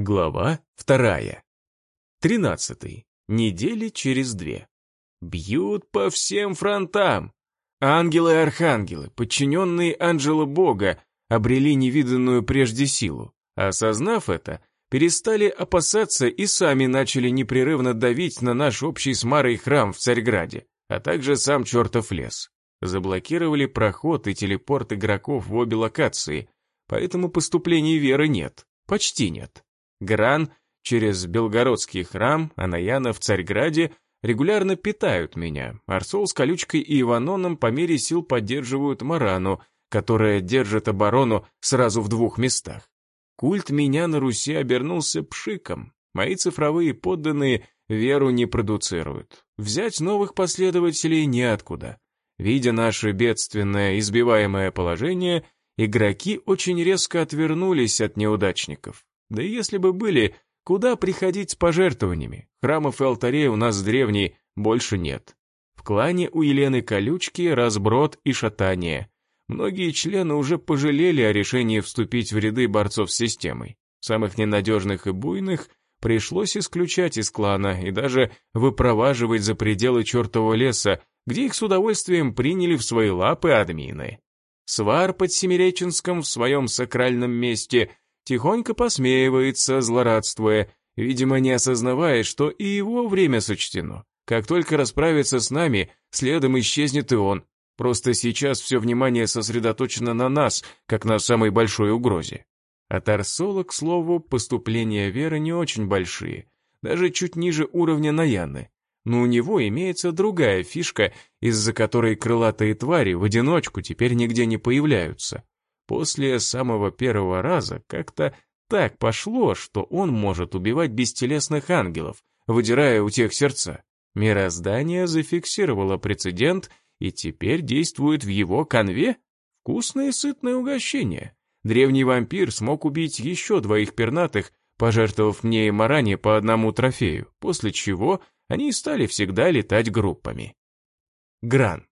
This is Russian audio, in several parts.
Глава вторая. Тринадцатый. Недели через две. Бьют по всем фронтам. Ангелы и архангелы, подчиненные ангелу Бога, обрели невиданную прежде силу. Осознав это, перестали опасаться и сами начали непрерывно давить на наш общий с Марой храм в Царьграде, а также сам чертов лес. Заблокировали проход и телепорт игроков в обе локации, поэтому поступлений веры нет, почти нет. Гран через Белгородский храм, а Наяна в Царьграде регулярно питают меня. Арсол с Колючкой и Иваноном по мере сил поддерживают Марану, которая держит оборону сразу в двух местах. Культ меня на Руси обернулся пшиком. Мои цифровые подданные веру не продуцируют. Взять новых последователей неоткуда. Видя наше бедственное избиваемое положение, игроки очень резко отвернулись от неудачников. Да и если бы были, куда приходить с пожертвованиями? Храмов и алтарей у нас древней больше нет. В клане у Елены Колючки разброд и шатание. Многие члены уже пожалели о решении вступить в ряды борцов с системой. Самых ненадежных и буйных пришлось исключать из клана и даже выпроваживать за пределы чертового леса, где их с удовольствием приняли в свои лапы админы. Свар под Семиреченском в своем сакральном месте тихонько посмеивается, злорадствуя, видимо, не осознавая, что и его время сочтено. Как только расправится с нами, следом исчезнет и он. Просто сейчас все внимание сосредоточено на нас, как на самой большой угрозе. От Арсола, к слову, поступления веры не очень большие, даже чуть ниже уровня Наяны. Но у него имеется другая фишка, из-за которой крылатые твари в одиночку теперь нигде не появляются. После самого первого раза как-то так пошло, что он может убивать бестелесных ангелов, выдирая у тех сердца. Мироздание зафиксировало прецедент и теперь действует в его конве? Вкусное и сытное угощение. Древний вампир смог убить еще двоих пернатых, пожертвовав мне и Маране по одному трофею, после чего они стали всегда летать группами. Гран.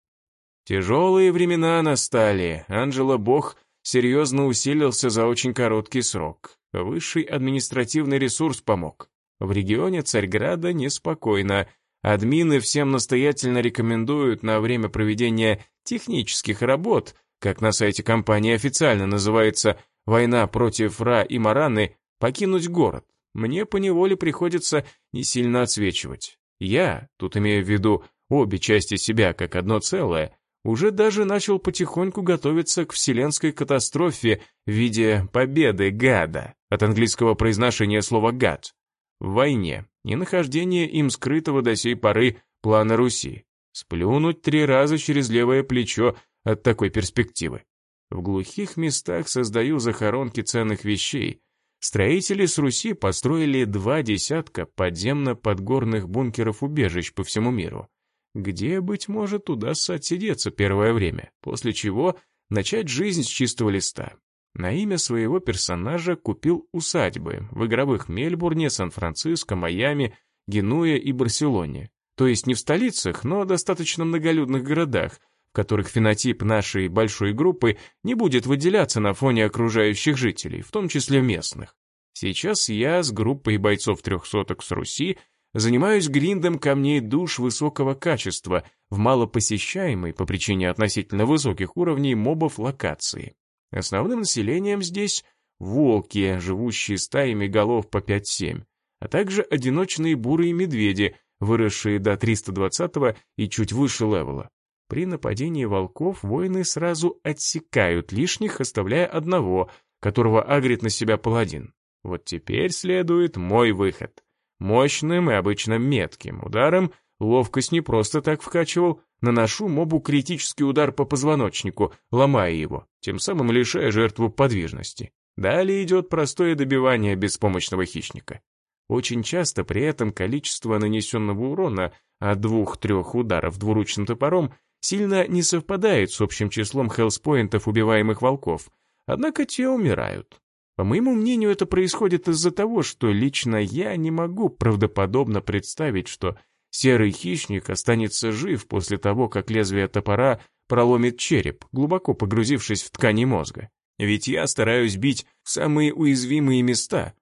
Тяжелые времена настали, Анжела Бог серьезно усилился за очень короткий срок. Высший административный ресурс помог. В регионе Царьграда неспокойно. Админы всем настоятельно рекомендуют на время проведения технических работ, как на сайте компании официально называется «Война против Ра и Мараны», покинуть город. Мне поневоле приходится не сильно отсвечивать. Я, тут имею в виду обе части себя как одно целое, уже даже начал потихоньку готовиться к вселенской катастрофе в виде победы гада, от английского произношения слова «гад», в войне и нахождение им скрытого до сей поры плана Руси. Сплюнуть три раза через левое плечо от такой перспективы. В глухих местах создаю захоронки ценных вещей. Строители с Руси построили два десятка подземно-подгорных бункеров-убежищ по всему миру где, быть может, удастся отсидеться первое время, после чего начать жизнь с чистого листа. На имя своего персонажа купил усадьбы в игровых Мельбурне, Сан-Франциско, Майами, Генуе и Барселоне. То есть не в столицах, но достаточно многолюдных городах, в которых фенотип нашей большой группы не будет выделяться на фоне окружающих жителей, в том числе местных. Сейчас я с группой бойцов трехсоток с Руси Занимаюсь гриндом камней душ высокого качества в малопосещаемой по причине относительно высоких уровней мобов локации. Основным населением здесь волки, живущие стаями голов по 5-7, а также одиночные бурые медведи, выросшие до 320 и чуть выше левела. При нападении волков воины сразу отсекают лишних, оставляя одного, которого агрит на себя паладин. Вот теперь следует мой выход. Мощным и обычно метким ударом ловкость не просто так вкачивал, наношу мобу критический удар по позвоночнику, ломая его, тем самым лишая жертву подвижности. Далее идет простое добивание беспомощного хищника. Очень часто при этом количество нанесенного урона от двух-трех ударов двуручным топором сильно не совпадает с общим числом хелспоинтов убиваемых волков, однако те умирают. По моему мнению, это происходит из-за того, что лично я не могу правдоподобно представить, что серый хищник останется жив после того, как лезвие топора проломит череп, глубоко погрузившись в ткани мозга. Ведь я стараюсь бить в самые уязвимые места.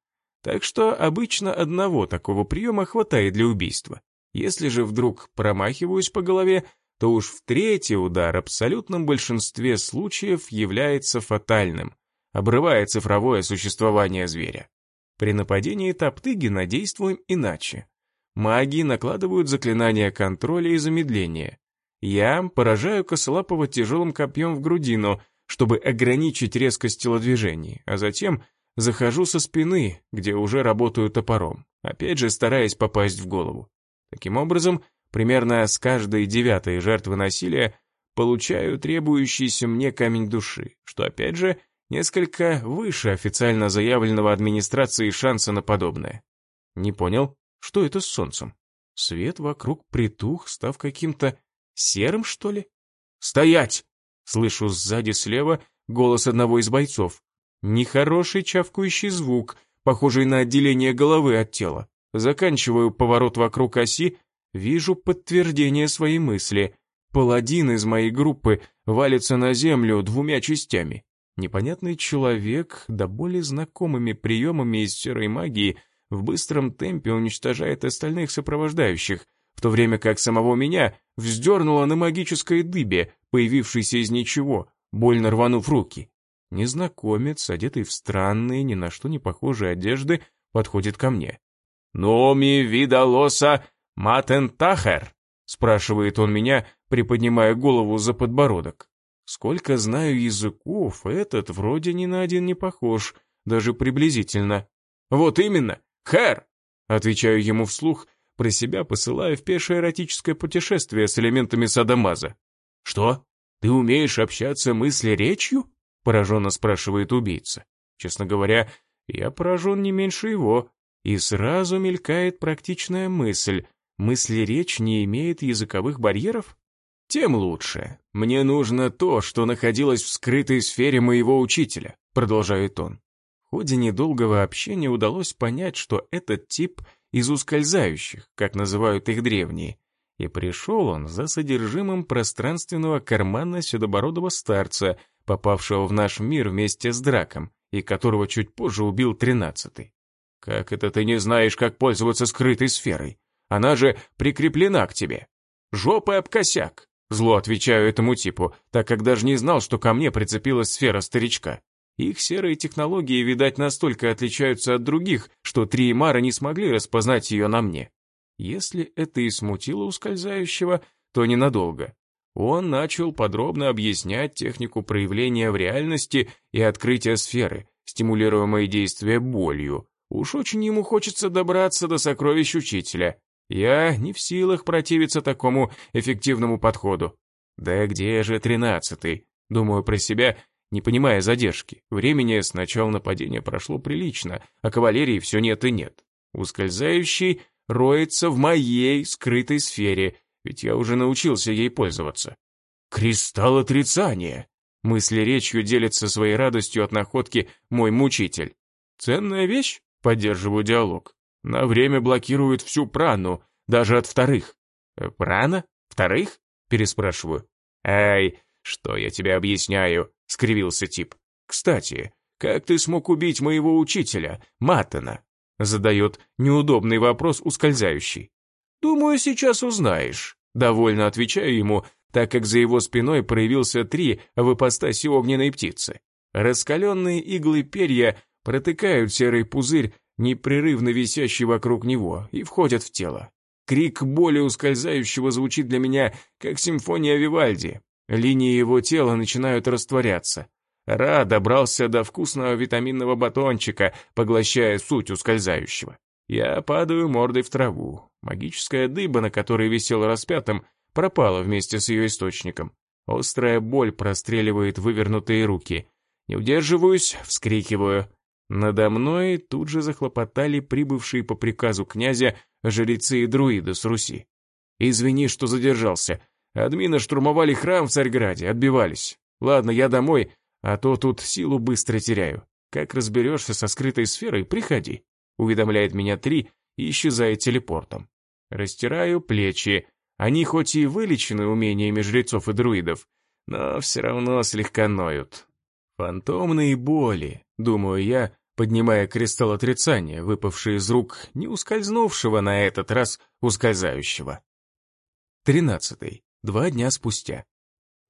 Так что обычно одного такого приема хватает для убийства. Если же вдруг промахиваюсь по голове, то уж в третий удар в абсолютном большинстве случаев является фатальным, обрывая цифровое существование зверя. При нападении Топтыгина действуем иначе. Маги накладывают заклинания контроля и замедления. Я поражаю Косолапова тяжелым копьем в грудину, чтобы ограничить резкость телодвижений, а затем захожу со спины, где уже работаю топором, опять же стараясь попасть в голову. Таким образом, примерно с каждой девятой жертвы насилия получаю требующийся мне камень души, что опять же несколько выше официально заявленного администрацией шанса на подобное. Не понял, что это с солнцем? Свет вокруг притух, став каким-то серым, что ли? «Стоять!» Слышу сзади слева голос одного из бойцов. Нехороший чавкающий звук, похожий на отделение головы от тела. Заканчиваю поворот вокруг оси, вижу подтверждение своей мысли. Паладин из моей группы валится на землю двумя частями. Непонятный человек, да более знакомыми приемами из серой магии, в быстром темпе уничтожает остальных сопровождающих, в то время как самого меня вздернуло на магической дыбе, появившейся из ничего, больно рванув руки. Незнакомец, одетый в странные, ни на что не похожие одежды, подходит ко мне. «Номи видалоса матентахер?» спрашивает он меня, приподнимая голову за подбородок. Сколько знаю языков, этот вроде ни на один не похож, даже приблизительно. «Вот именно, хэр!» Отвечаю ему вслух, про себя посылая в пешее эротическое путешествие с элементами садомаза. «Что? Ты умеешь общаться мысли-речью?» пораженно спрашивает убийца. Честно говоря, я поражен не меньше его. И сразу мелькает практичная мысль. Мысли-речь не имеет языковых барьеров? Тем лучше. Мне нужно то, что находилось в скрытой сфере моего учителя, продолжает он. В ходе недолгого общения удалось понять, что этот тип из ускользающих, как называют их древние, и пришел он за содержимым пространственного кармана седобородого старца, попавшего в наш мир вместе с Драком, и которого чуть позже убил тринадцатый. Как это ты не знаешь, как пользоваться скрытой сферой? Она же прикреплена к тебе. Жопой об косяк. Зло отвечаю этому типу, так как даже не знал, что ко мне прицепилась сфера старичка. Их серые технологии, видать, настолько отличаются от других, что три Мара не смогли распознать ее на мне. Если это и смутило ускользающего, то ненадолго. Он начал подробно объяснять технику проявления в реальности и открытия сферы, стимулируемые действия болью. Уж очень ему хочется добраться до сокровищ учителя. Я не в силах противиться такому эффективному подходу. Да где же тринадцатый? Думаю про себя, не понимая задержки. Времени с начала нападения прошло прилично, а кавалерии все нет и нет. Ускользающий роется в моей скрытой сфере, ведь я уже научился ей пользоваться. Кристалл отрицания. Мысли речью делится своей радостью от находки мой мучитель. Ценная вещь? Поддерживаю диалог. На время блокирует всю прану, даже от вторых. «Э, прана? Вторых? Переспрашиваю. Эй, что я тебе объясняю? Скривился тип. Кстати, как ты смог убить моего учителя, Маттона? Задает неудобный вопрос ускользающий. «Думаю, сейчас узнаешь», — довольно отвечаю ему, так как за его спиной проявился три в ипостаси огненной птицы. Раскаленные иглы перья протыкают серый пузырь, непрерывно висящий вокруг него, и входят в тело. Крик боли ускользающего звучит для меня, как симфония Вивальди. Линии его тела начинают растворяться. Ра добрался до вкусного витаминного батончика, поглощая суть ускользающего. Я падаю мордой в траву. Магическая дыба, на которой висел распятым, пропала вместе с ее источником. Острая боль простреливает вывернутые руки. Не удерживаюсь, вскрикиваю. Надо мной тут же захлопотали прибывшие по приказу князя жрецы и друиды с Руси. «Извини, что задержался. Админы штурмовали храм в Царьграде, отбивались. Ладно, я домой, а то тут силу быстро теряю. Как разберешься со скрытой сферой, приходи. Уведомляет меня три и исчезает телепортом. Растираю плечи. Они хоть и вылечены умениями жрецов и друидов, но все равно слегка ноют. Фантомные боли, думаю я, поднимая кристалл отрицания, выпавший из рук не ускользнувшего на этот раз ускользающего. Тринадцатый. Два дня спустя.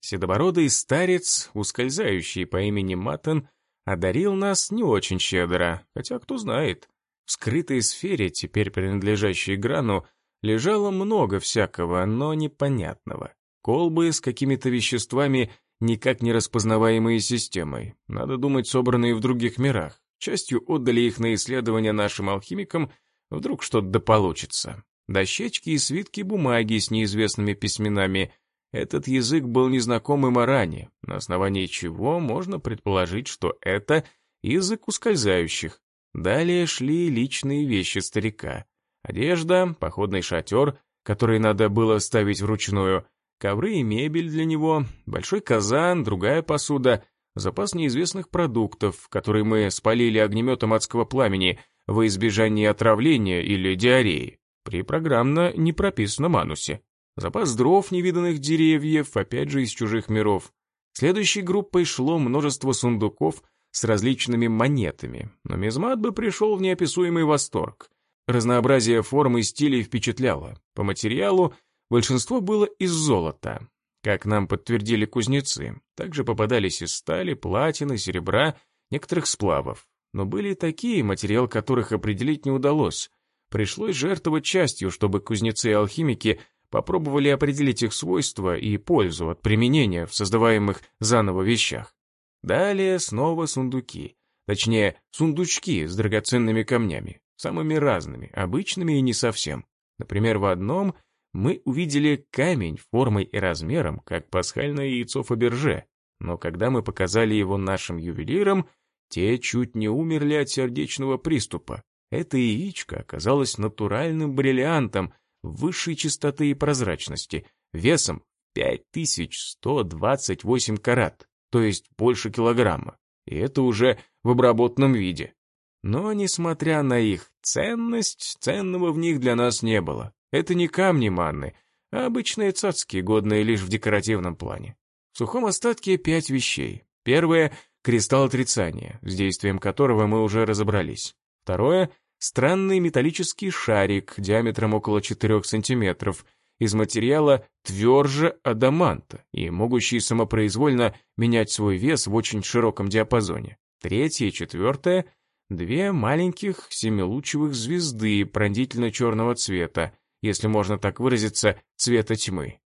Седобородый старец, ускользающий по имени Матон, одарил нас не очень щедро, хотя кто знает. В скрытой сфере, теперь принадлежащей Грану, лежало много всякого, но непонятного. Колбы с какими-то веществами, никак не распознаваемые системой. Надо думать, собранные в других мирах. Частью отдали их на исследование нашим алхимикам, вдруг что-то да получится. Дощечки и свитки бумаги с неизвестными письменами. Этот язык был незнакомым Аране, на основании чего можно предположить, что это язык ускользающих. Далее шли личные вещи старика. Одежда, походный шатер, который надо было ставить вручную, ковры и мебель для него, большой казан, другая посуда, запас неизвестных продуктов, которые мы спалили огнеметом адского пламени во избежание отравления или диареи, при программно не прописанном анусе. Запас дров невиданных деревьев, опять же из чужих миров. Следующей группой шло множество сундуков с различными монетами, но Мизмат бы пришел в неописуемый восторг. Разнообразие форм и стилей впечатляло. По материалу большинство было из золота. Как нам подтвердили кузнецы, также попадались из стали, платины, серебра, некоторых сплавов. Но были и такие, материал которых определить не удалось. Пришлось жертвовать частью, чтобы кузнецы и алхимики попробовали определить их свойства и пользу от применения в создаваемых заново вещах. Далее снова сундуки, точнее, сундучки с драгоценными камнями, самыми разными, обычными и не совсем. Например, в одном мы увидели камень формой и размером, как пасхальное яйцо Фаберже, но когда мы показали его нашим ювелирам, те чуть не умерли от сердечного приступа. Это яичко оказалось натуральным бриллиантом высшей чистоты и прозрачности, весом 5128 карат, то есть больше килограмма. И это уже в обработанном виде. Но, несмотря на их ценность, ценного в них для нас не было. Это не камни манны, а обычные цацки, годные лишь в декоративном плане. В сухом остатке пять вещей. Первое — кристалл отрицания, с действием которого мы уже разобрались. Второе — странный металлический шарик диаметром около 4 сантиметров, из материала тверже адаманта и могущий самопроизвольно менять свой вес в очень широком диапазоне. Третье и четвертое — две маленьких семилучевых звезды пронзительно-черного цвета, если можно так выразиться, цвета тьмы.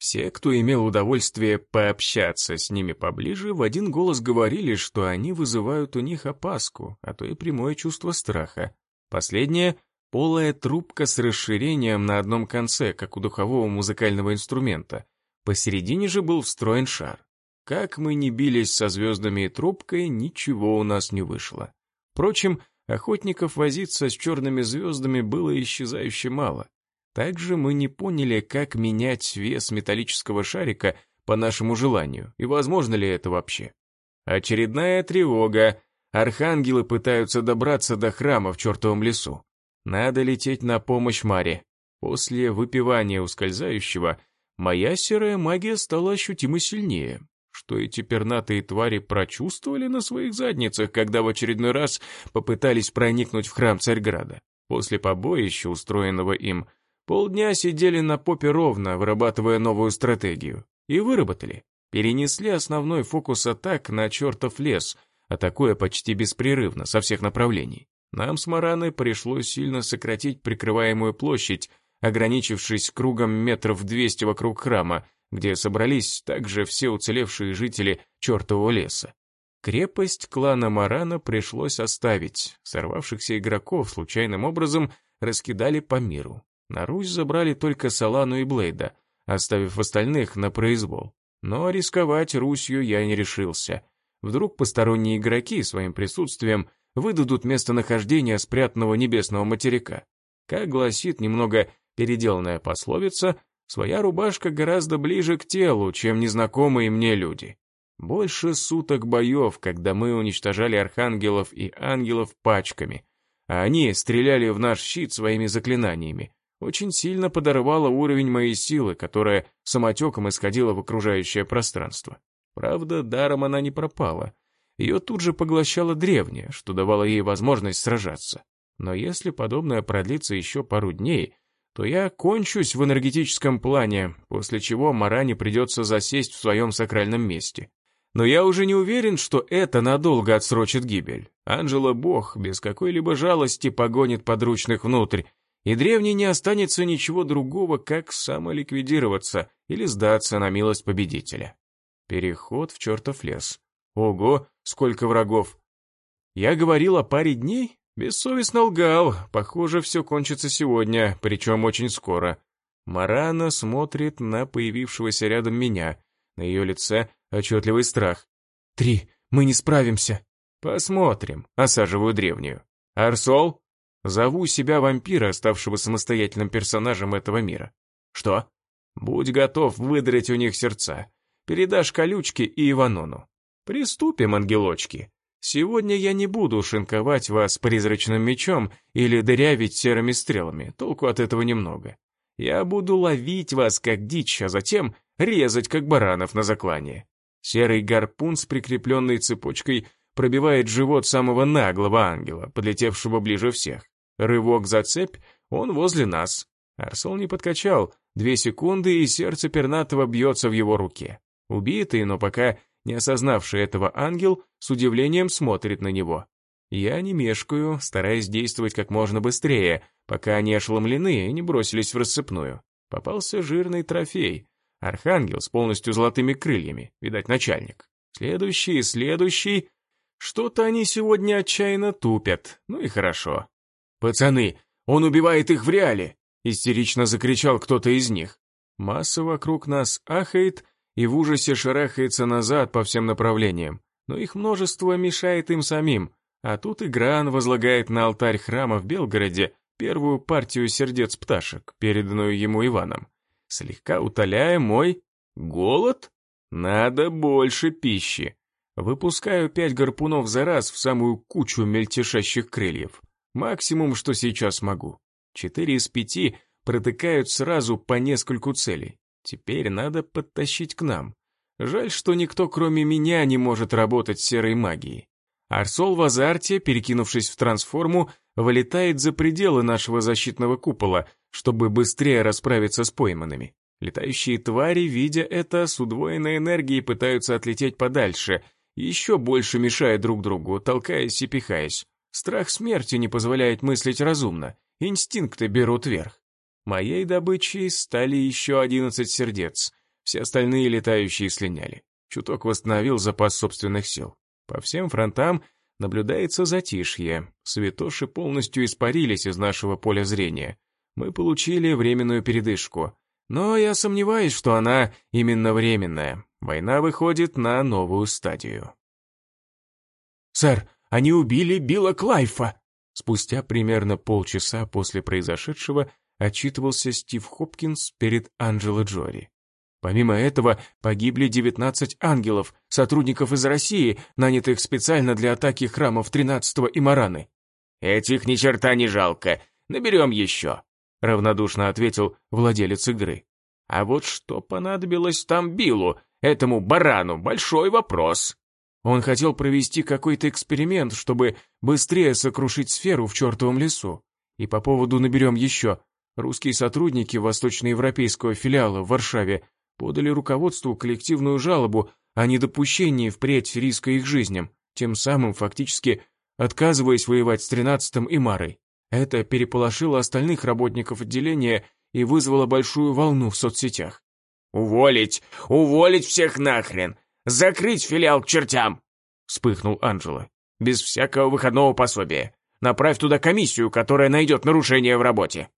Все, кто имел удовольствие пообщаться с ними поближе, в один голос говорили, что они вызывают у них опаску, а то и прямое чувство страха. Последнее — полая трубка с расширением на одном конце, как у духового музыкального инструмента. Посередине же был встроен шар. Как мы ни бились со звездами и трубкой, ничего у нас не вышло. Впрочем, охотников возиться с черными звездами было исчезающе мало. Также мы не поняли, как менять вес металлического шарика по нашему желанию, и возможно ли это вообще. Очередная тревога. Архангелы пытаются добраться до храма в чертовом лесу. Надо лететь на помощь Маре. После выпивания ускользающего, моя серая магия стала ощутимо сильнее. Что эти пернатые твари прочувствовали на своих задницах, когда в очередной раз попытались проникнуть в храм Царьграда. После побоища, устроенного им, Полдня сидели на попе ровно, вырабатывая новую стратегию. И выработали. Перенесли основной фокус атак на чертов лес, атакуя почти беспрерывно, со всех направлений. Нам с Мараной пришлось сильно сократить прикрываемую площадь, ограничившись кругом метров 200 вокруг храма, где собрались также все уцелевшие жители чертового леса. Крепость клана Марана пришлось оставить, сорвавшихся игроков случайным образом раскидали по миру. На Русь забрали только Салану и Блейда, оставив остальных на произвол. Но рисковать Русью я не решился. Вдруг посторонние игроки своим присутствием выдадут местонахождение спрятанного небесного материка. Как гласит немного переделанная пословица, своя рубашка гораздо ближе к телу, чем незнакомые мне люди. Больше суток боев, когда мы уничтожали архангелов и ангелов пачками, а они стреляли в наш щит своими заклинаниями, очень сильно подорвала уровень моей силы, которая самотеком исходила в окружающее пространство. Правда, даром она не пропала. ее тут же поглощала древняя, что давало ей возможность сражаться. Но если подобное продлится еще пару дней, то я кончусь в энергетическом плане, после чего Маране придется засесть в своем сакральном месте. Но я уже не уверен, что это надолго отсрочит гибель. Анжела Бог без какой-либо жалости погонит подручных внутрь, и древней не останется ничего другого, как самоликвидироваться или сдаться на милость победителя. Переход в чертов лес. Ого, сколько врагов! Я говорил о паре дней? Бессовестно лгал. Похоже, все кончится сегодня, причем очень скоро. Марана смотрит на появившегося рядом меня. На ее лице отчетливый страх. «Три, мы не справимся». «Посмотрим», — осаживаю древнюю. «Арсол?» Зову себя вампира, ставшего самостоятельным персонажем этого мира. «Что?» «Будь готов выдрать у них сердца. Передашь колючки и Иванону. Приступим, ангелочки. Сегодня я не буду шинковать вас призрачным мечом или дырявить серыми стрелами, толку от этого немного. Я буду ловить вас как дичь, а затем резать как баранов на заклание. Серый гарпун с прикрепленной цепочкой пробивает живот самого наглого ангела, подлетевшего ближе всех. Рывок за цепь, он возле нас. Арсол не подкачал, две секунды, и сердце пернатого бьется в его руке. Убитый, но пока не осознавший этого ангел с удивлением смотрит на него. Я не мешкаю, стараясь действовать как можно быстрее, пока они ошеломлены и не бросились в рассыпную. Попался жирный трофей. Архангел с полностью золотыми крыльями, видать, начальник. Следующий, следующий. Что-то они сегодня отчаянно тупят. Ну и хорошо. «Пацаны, он убивает их в реале!» Истерично закричал кто-то из них. Масса вокруг нас ахает и в ужасе шарахается назад по всем направлениям, но их множество мешает им самим, а тут Игран возлагает на алтарь храма в Белгороде первую партию сердец пташек, переданную ему Иваном, слегка утоляя мой голод. Надо больше пищи. Выпускаю пять гарпунов за раз в самую кучу мельтешащих крыльев. Максимум, что сейчас могу. Четыре из пяти протыкают сразу по нескольку целей. Теперь надо подтащить к нам. Жаль, что никто, кроме меня, не может работать серой магией. Арсол в азарте, перекинувшись в трансформу, вылетает за пределы нашего защитного купола, чтобы быстрее расправиться с пойманными. Летающие твари, видя это, с удвоенной энергией пытаются отлететь подальше, еще больше мешая друг другу, толкаясь и пихаясь. Страх смерти не позволяет мыслить разумно, инстинкты берут верх. Моей добычей стали еще одиннадцать сердец, все остальные летающие слиняли. Чуток восстановил запас собственных сил. По всем фронтам наблюдается затишье, святоши полностью испарились из нашего поля зрения. Мы получили временную передышку, но я сомневаюсь, что она именно временная. Война выходит на новую стадию. «Сэр, они убили Билла Клайфа!» Спустя примерно полчаса после произошедшего отчитывался Стив Хопкинс перед Анджело Джори. Помимо этого, погибли 19 ангелов, сотрудников из России, нанятых специально для атаки храмов 13-го и Мараны. «Этих ни черта не жалко, наберем еще», — равнодушно ответил владелец игры. «А вот что понадобилось там Биллу, этому барану, большой вопрос». Он хотел провести какой-то эксперимент, чтобы быстрее сокрушить сферу в чертовом лесу. И по поводу наберем еще. Русские сотрудники восточноевропейского филиала в Варшаве подали руководству коллективную жалобу о недопущении впредь риска их жизням, тем самым фактически отказываясь воевать с 13-м и Марой. Это переполошило остальных работников отделения и вызвало большую волну в соцсетях. «Уволить! Уволить всех нахрен! Закрыть филиал к чертям!» вспыхнул Анджело. «Без всякого выходного пособия. Направь туда комиссию, которая найдет нарушение в работе».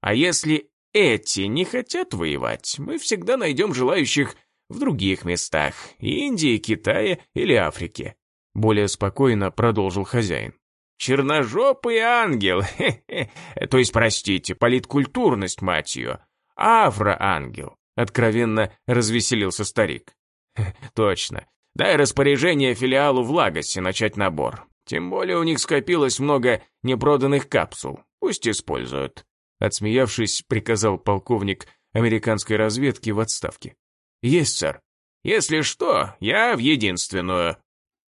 А если эти не хотят воевать, мы всегда найдем желающих в других местах, Индии, Китае или Африке. Более спокойно продолжил хозяин. Черножопый ангел, то есть, простите, политкультурность, мать ее. Афроангел, откровенно развеселился старик. Точно. Дай распоряжение филиалу в Лагосе начать набор. Тем более у них скопилось много непроданных капсул. Пусть используют. Отсмеявшись, приказал полковник американской разведки в отставке. «Есть, сэр. Если что, я в единственную».